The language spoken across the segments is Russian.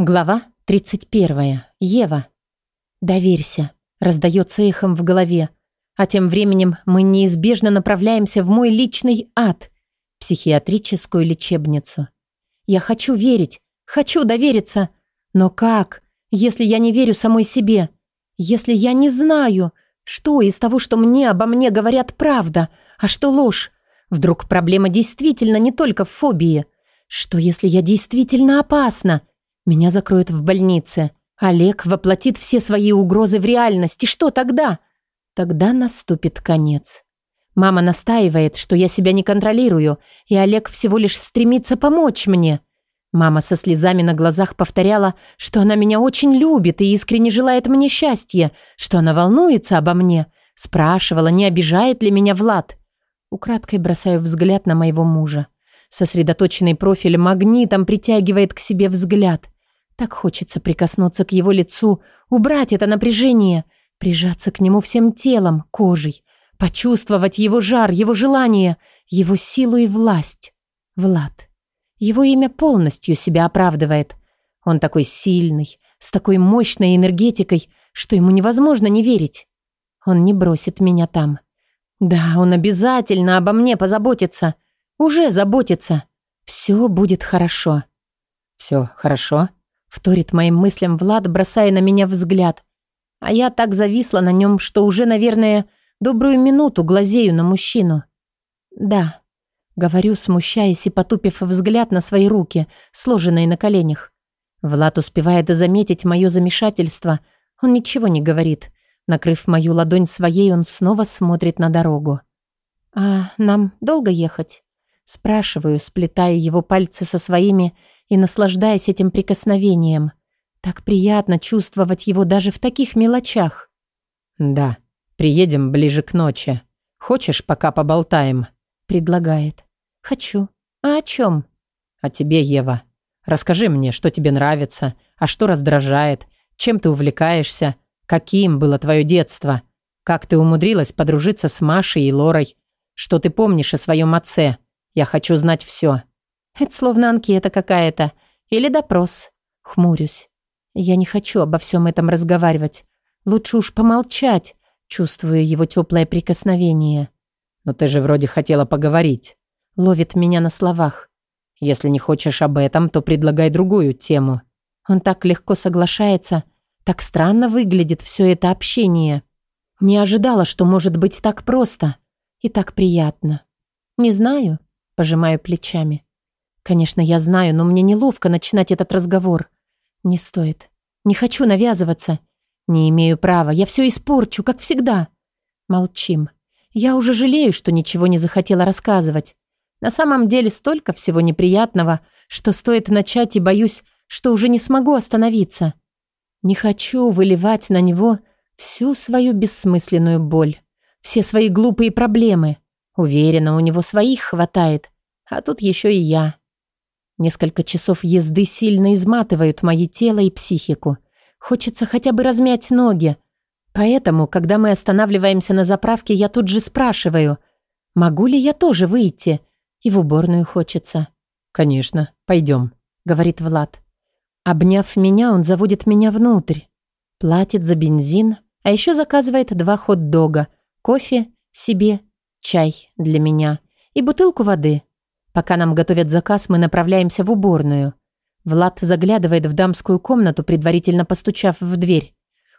Глава 31. Ева. «Доверься», — раздается эхом в голове. А тем временем мы неизбежно направляемся в мой личный ад, психиатрическую лечебницу. Я хочу верить, хочу довериться. Но как, если я не верю самой себе? Если я не знаю, что из того, что мне обо мне говорят, правда, а что ложь? Вдруг проблема действительно не только в фобии? Что, если я действительно опасна — меня закроют в больнице. Олег воплотит все свои угрозы в реальность. И что тогда? Тогда наступит конец. Мама настаивает, что я себя не контролирую, и Олег всего лишь стремится помочь мне. Мама со слезами на глазах повторяла, что она меня очень любит и искренне желает мне счастья, что она волнуется обо мне. Спрашивала, не обижает ли меня Влад. Украдкой бросаю взгляд на моего мужа. Сосредоточенный профиль магнитом притягивает к себе взгляд. Так хочется прикоснуться к его лицу, убрать это напряжение, прижаться к нему всем телом, кожей, почувствовать его жар, его желание, его силу и власть. Влад. Его имя полностью себя оправдывает. Он такой сильный, с такой мощной энергетикой, что ему невозможно не верить. Он не бросит меня там. Да, он обязательно обо мне позаботится. Уже заботится. Все будет хорошо. Все хорошо? Вторит моим мыслям Влад, бросая на меня взгляд. А я так зависла на нем, что уже, наверное, добрую минуту глазею на мужчину. «Да», — говорю, смущаясь и потупив взгляд на свои руки, сложенные на коленях. Влад успевает заметить мое замешательство. Он ничего не говорит. Накрыв мою ладонь своей, он снова смотрит на дорогу. «А нам долго ехать?» Спрашиваю, сплетая его пальцы со своими и наслаждаясь этим прикосновением. Так приятно чувствовать его даже в таких мелочах. «Да, приедем ближе к ночи. Хочешь, пока поболтаем?» Предлагает. «Хочу. А о чем?» «О тебе, Ева. Расскажи мне, что тебе нравится, а что раздражает, чем ты увлекаешься, каким было твое детство, как ты умудрилась подружиться с Машей и Лорой, что ты помнишь о своем отце. Я хочу знать все. Это словно анкета какая-то. Или допрос. Хмурюсь. Я не хочу обо всем этом разговаривать. Лучше уж помолчать, чувствую его теплое прикосновение. «Но ты же вроде хотела поговорить». Ловит меня на словах. «Если не хочешь об этом, то предлагай другую тему». Он так легко соглашается. Так странно выглядит все это общение. Не ожидала, что может быть так просто и так приятно. «Не знаю», – пожимаю плечами. Конечно, я знаю, но мне неловко начинать этот разговор. Не стоит. Не хочу навязываться. Не имею права. Я все испорчу, как всегда. Молчим. Я уже жалею, что ничего не захотела рассказывать. На самом деле столько всего неприятного, что стоит начать и боюсь, что уже не смогу остановиться. Не хочу выливать на него всю свою бессмысленную боль, все свои глупые проблемы. Уверена, у него своих хватает, а тут еще и я. Несколько часов езды сильно изматывают мои тело и психику. Хочется хотя бы размять ноги. Поэтому, когда мы останавливаемся на заправке, я тут же спрашиваю, могу ли я тоже выйти? И в уборную хочется. «Конечно, пойдем», — говорит Влад. Обняв меня, он заводит меня внутрь. Платит за бензин, а еще заказывает два хот-дога, кофе себе, чай для меня и бутылку воды — Пока нам готовят заказ, мы направляемся в уборную. Влад заглядывает в дамскую комнату, предварительно постучав в дверь.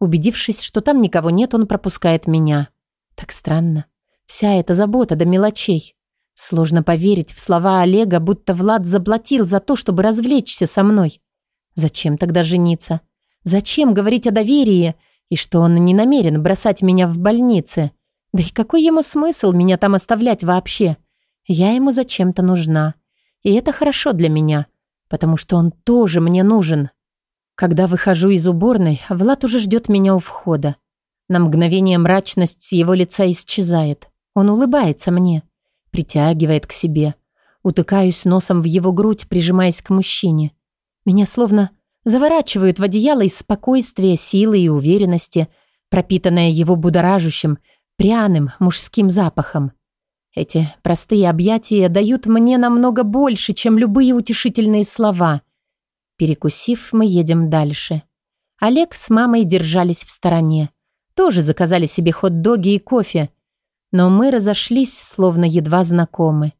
Убедившись, что там никого нет, он пропускает меня. Так странно. Вся эта забота до мелочей. Сложно поверить в слова Олега, будто Влад заплатил за то, чтобы развлечься со мной. Зачем тогда жениться? Зачем говорить о доверии и что он не намерен бросать меня в больнице? Да и какой ему смысл меня там оставлять вообще? Я ему зачем-то нужна. И это хорошо для меня, потому что он тоже мне нужен. Когда выхожу из уборной, Влад уже ждет меня у входа. На мгновение мрачность с его лица исчезает. Он улыбается мне, притягивает к себе. Утыкаюсь носом в его грудь, прижимаясь к мужчине. Меня словно заворачивают в одеяло из спокойствия, силы и уверенности, пропитанное его будоражащим, пряным мужским запахом. Эти простые объятия дают мне намного больше, чем любые утешительные слова. Перекусив, мы едем дальше. Олег с мамой держались в стороне. Тоже заказали себе хот-доги и кофе. Но мы разошлись, словно едва знакомы.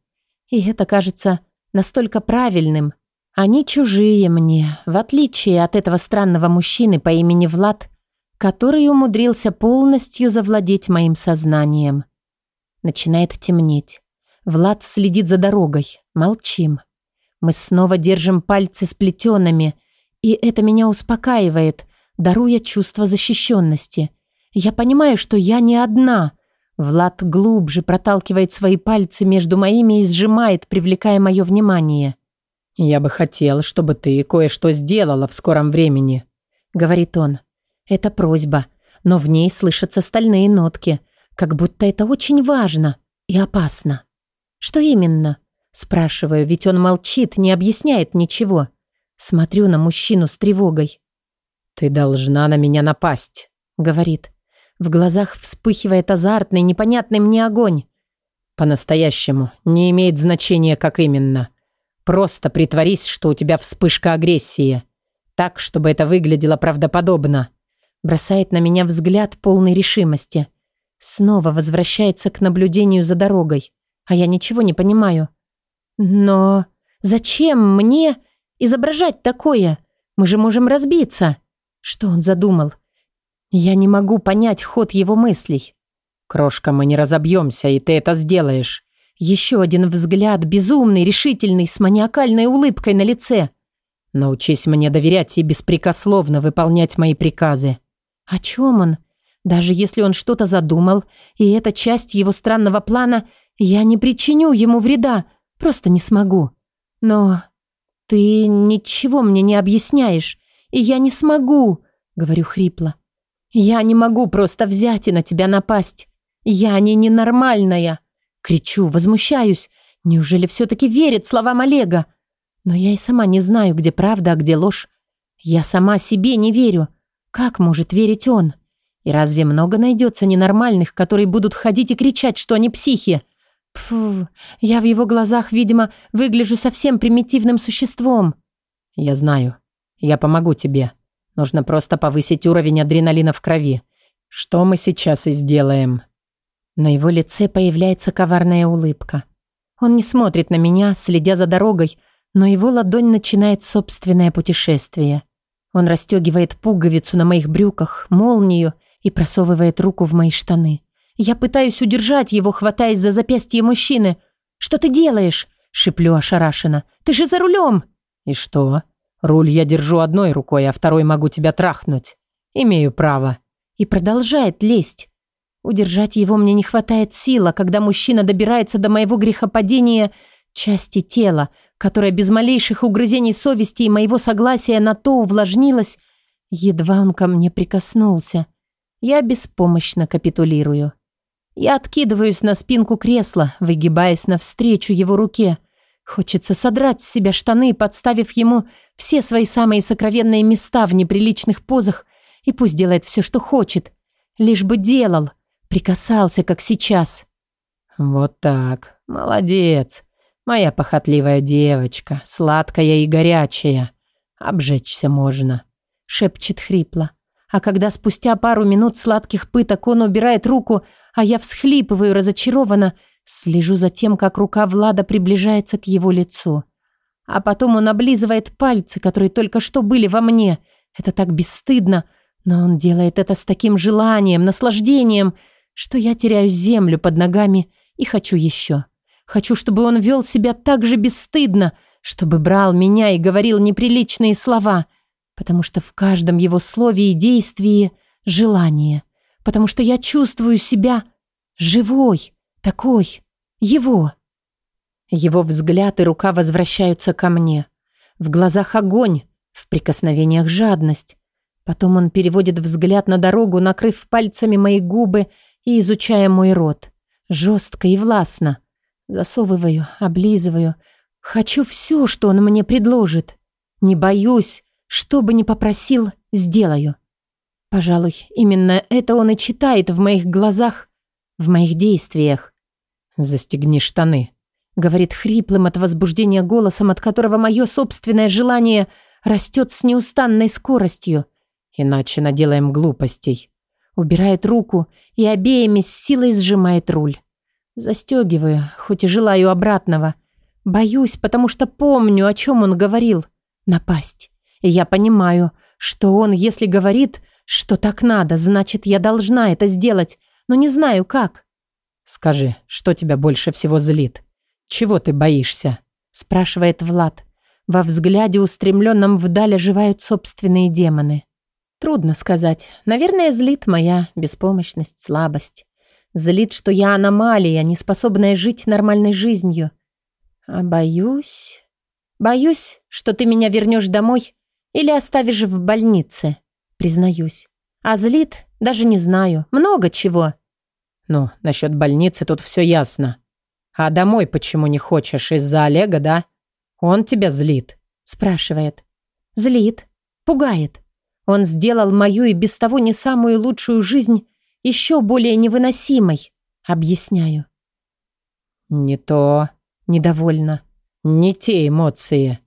И это кажется настолько правильным. Они чужие мне, в отличие от этого странного мужчины по имени Влад, который умудрился полностью завладеть моим сознанием. Начинает темнеть. Влад следит за дорогой. Молчим. Мы снова держим пальцы сплетенными, и это меня успокаивает, даруя чувство защищенности. Я понимаю, что я не одна. Влад глубже проталкивает свои пальцы между моими и сжимает, привлекая мое внимание. «Я бы хотел, чтобы ты кое-что сделала в скором времени», — говорит он. «Это просьба, но в ней слышатся стальные нотки» как будто это очень важно и опасно. «Что именно?» Спрашиваю, ведь он молчит, не объясняет ничего. Смотрю на мужчину с тревогой. «Ты должна на меня напасть», — говорит. В глазах вспыхивает азартный, непонятный мне огонь. «По-настоящему не имеет значения, как именно. Просто притворись, что у тебя вспышка агрессии. Так, чтобы это выглядело правдоподобно». Бросает на меня взгляд полной решимости. Снова возвращается к наблюдению за дорогой, а я ничего не понимаю. Но зачем мне изображать такое? Мы же можем разбиться. Что он задумал? Я не могу понять ход его мыслей. Крошка, мы не разобьемся, и ты это сделаешь. Еще один взгляд, безумный, решительный, с маниакальной улыбкой на лице. Научись мне доверять и беспрекословно выполнять мои приказы. О чем он? Даже если он что-то задумал, и это часть его странного плана, я не причиню ему вреда, просто не смогу. Но ты ничего мне не объясняешь, и я не смогу, говорю хрипло. Я не могу просто взять и на тебя напасть. Я не ненормальная, кричу, возмущаюсь. Неужели все-таки верит словам Олега? Но я и сама не знаю, где правда, а где ложь. Я сама себе не верю. Как может верить он? И разве много найдется ненормальных, которые будут ходить и кричать, что они психи? Пф, я в его глазах, видимо, выгляжу совсем примитивным существом. Я знаю. Я помогу тебе. Нужно просто повысить уровень адреналина в крови. Что мы сейчас и сделаем. На его лице появляется коварная улыбка. Он не смотрит на меня, следя за дорогой, но его ладонь начинает собственное путешествие. Он расстегивает пуговицу на моих брюках, молнию — и просовывает руку в мои штаны. Я пытаюсь удержать его, хватаясь за запястье мужчины. «Что ты делаешь?» – шиплю ошарашенно. «Ты же за рулем!» «И что? Руль я держу одной рукой, а второй могу тебя трахнуть. Имею право». И продолжает лезть. Удержать его мне не хватает сил, когда мужчина добирается до моего грехопадения части тела, которая без малейших угрызений совести и моего согласия на то увлажнилась, едва он ко мне прикоснулся. Я беспомощно капитулирую. Я откидываюсь на спинку кресла, выгибаясь навстречу его руке. Хочется содрать с себя штаны, подставив ему все свои самые сокровенные места в неприличных позах, и пусть делает все, что хочет. Лишь бы делал, прикасался, как сейчас. «Вот так. Молодец. Моя похотливая девочка, сладкая и горячая. Обжечься можно», — шепчет хрипло. А когда спустя пару минут сладких пыток он убирает руку, а я всхлипываю разочарованно, слежу за тем, как рука Влада приближается к его лицу. А потом он облизывает пальцы, которые только что были во мне. Это так бесстыдно, но он делает это с таким желанием, наслаждением, что я теряю землю под ногами и хочу еще. Хочу, чтобы он вел себя так же бесстыдно, чтобы брал меня и говорил неприличные слова, потому что в каждом его слове и действии желание, потому что я чувствую себя живой, такой, его. Его взгляд и рука возвращаются ко мне. В глазах огонь, в прикосновениях жадность. Потом он переводит взгляд на дорогу, накрыв пальцами мои губы и изучая мой рот. Жестко и властно. Засовываю, облизываю. Хочу все, что он мне предложит. Не боюсь, что бы ни попросил, сделаю. Пожалуй, именно это он и читает в моих глазах, в моих действиях. «Застегни штаны», — говорит хриплым от возбуждения голосом, от которого мое собственное желание растет с неустанной скоростью. «Иначе наделаем глупостей». Убирает руку и обеими с силой сжимает руль. Застегиваю, хоть и желаю обратного. Боюсь, потому что помню, о чем он говорил. Напасть. Я понимаю, что он, если говорит, что так надо, значит, я должна это сделать, но не знаю как. Скажи, что тебя больше всего злит? Чего ты боишься? спрашивает Влад. Во взгляде, устремленном вдаль, оживают собственные демоны. Трудно сказать. Наверное, злит моя беспомощность, слабость. Злит, что я аномалия, не способная жить нормальной жизнью. А боюсь... Боюсь, что ты меня вернешь домой или оставишь в больнице, признаюсь. А злит, даже не знаю, много чего. Ну, насчет больницы тут все ясно. А домой почему не хочешь? Из-за Олега, да? Он тебя злит? Спрашивает. Злит. Пугает. Он сделал мою и без того не самую лучшую жизнь еще более невыносимой. Объясняю. Не то. Недовольно. Не те эмоции.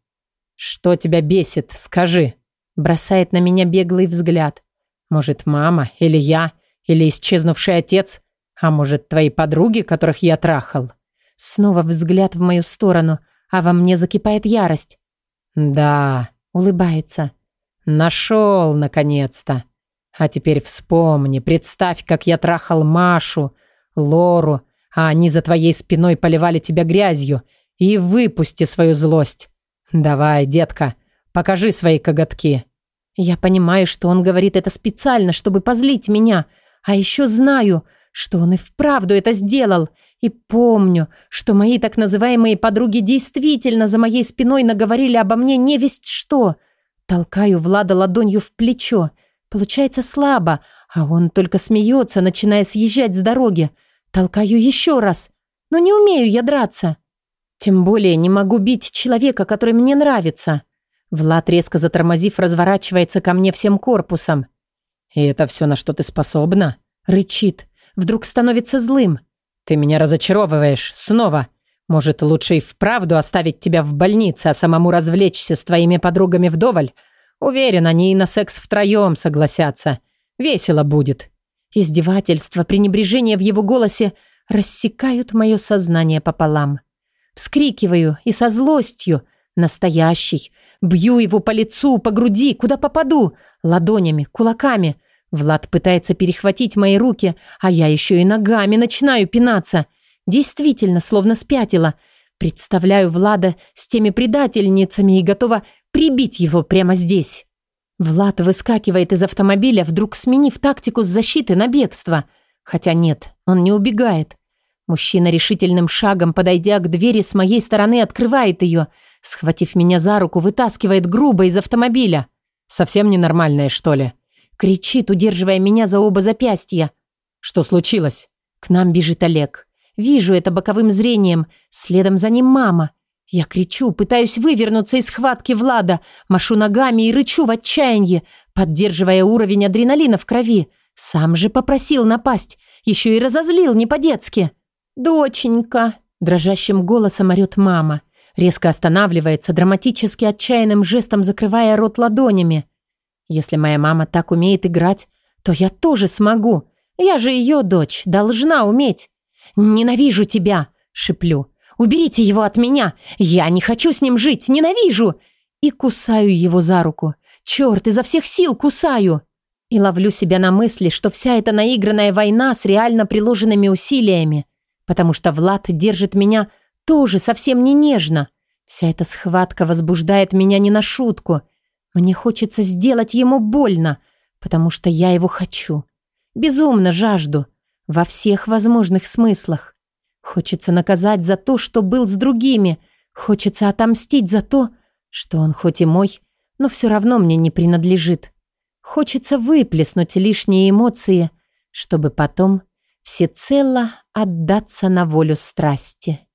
«Что тебя бесит? Скажи!» Бросает на меня беглый взгляд. «Может, мама? Или я? Или исчезнувший отец? А может, твои подруги, которых я трахал?» Снова взгляд в мою сторону, а во мне закипает ярость. «Да», — улыбается. «Нашел, наконец-то! А теперь вспомни, представь, как я трахал Машу, Лору, а они за твоей спиной поливали тебя грязью, и выпусти свою злость. «Давай, детка, покажи свои коготки». Я понимаю, что он говорит это специально, чтобы позлить меня. А еще знаю, что он и вправду это сделал. И помню, что мои так называемые подруги действительно за моей спиной наговорили обо мне не весть что. Толкаю Влада ладонью в плечо. Получается слабо, а он только смеется, начиная съезжать с дороги. Толкаю еще раз. Но не умею я драться. Тем более не могу бить человека, который мне нравится. Влад, резко затормозив, разворачивается ко мне всем корпусом. «И это все, на что ты способна?» Рычит. Вдруг становится злым. «Ты меня разочаровываешь. Снова. Может, лучше и вправду оставить тебя в больнице, а самому развлечься с твоими подругами вдоволь? Уверен, они и на секс втроем согласятся. Весело будет». Издевательство, пренебрежение в его голосе рассекают мое сознание пополам. Вскрикиваю и со злостью, настоящий, бью его по лицу, по груди, куда попаду, ладонями, кулаками. Влад пытается перехватить мои руки, а я еще и ногами начинаю пинаться. Действительно, словно спятила. Представляю Влада с теми предательницами и готова прибить его прямо здесь. Влад выскакивает из автомобиля, вдруг сменив тактику с защиты на бегство. Хотя нет, он не убегает. Мужчина решительным шагом, подойдя к двери с моей стороны, открывает ее, схватив меня за руку, вытаскивает грубо из автомобиля. «Совсем ненормальное, что ли?» Кричит, удерживая меня за оба запястья. «Что случилось?» К нам бежит Олег. Вижу это боковым зрением. Следом за ним мама. Я кричу, пытаюсь вывернуться из схватки Влада, машу ногами и рычу в отчаянии, поддерживая уровень адреналина в крови. Сам же попросил напасть. Еще и разозлил не по-детски. «Доченька!» – дрожащим голосом орёт мама. Резко останавливается, драматически отчаянным жестом закрывая рот ладонями. «Если моя мама так умеет играть, то я тоже смогу. Я же ее дочь, должна уметь». «Ненавижу тебя!» – шиплю. «Уберите его от меня! Я не хочу с ним жить! Ненавижу!» И кусаю его за руку. «Черт, изо всех сил кусаю!» И ловлю себя на мысли, что вся эта наигранная война с реально приложенными усилиями потому что Влад держит меня тоже совсем не нежно. Вся эта схватка возбуждает меня не на шутку. Мне хочется сделать ему больно, потому что я его хочу. Безумно жажду. Во всех возможных смыслах. Хочется наказать за то, что был с другими. Хочется отомстить за то, что он хоть и мой, но все равно мне не принадлежит. Хочется выплеснуть лишние эмоции, чтобы потом всецело отдаться на волю страсти.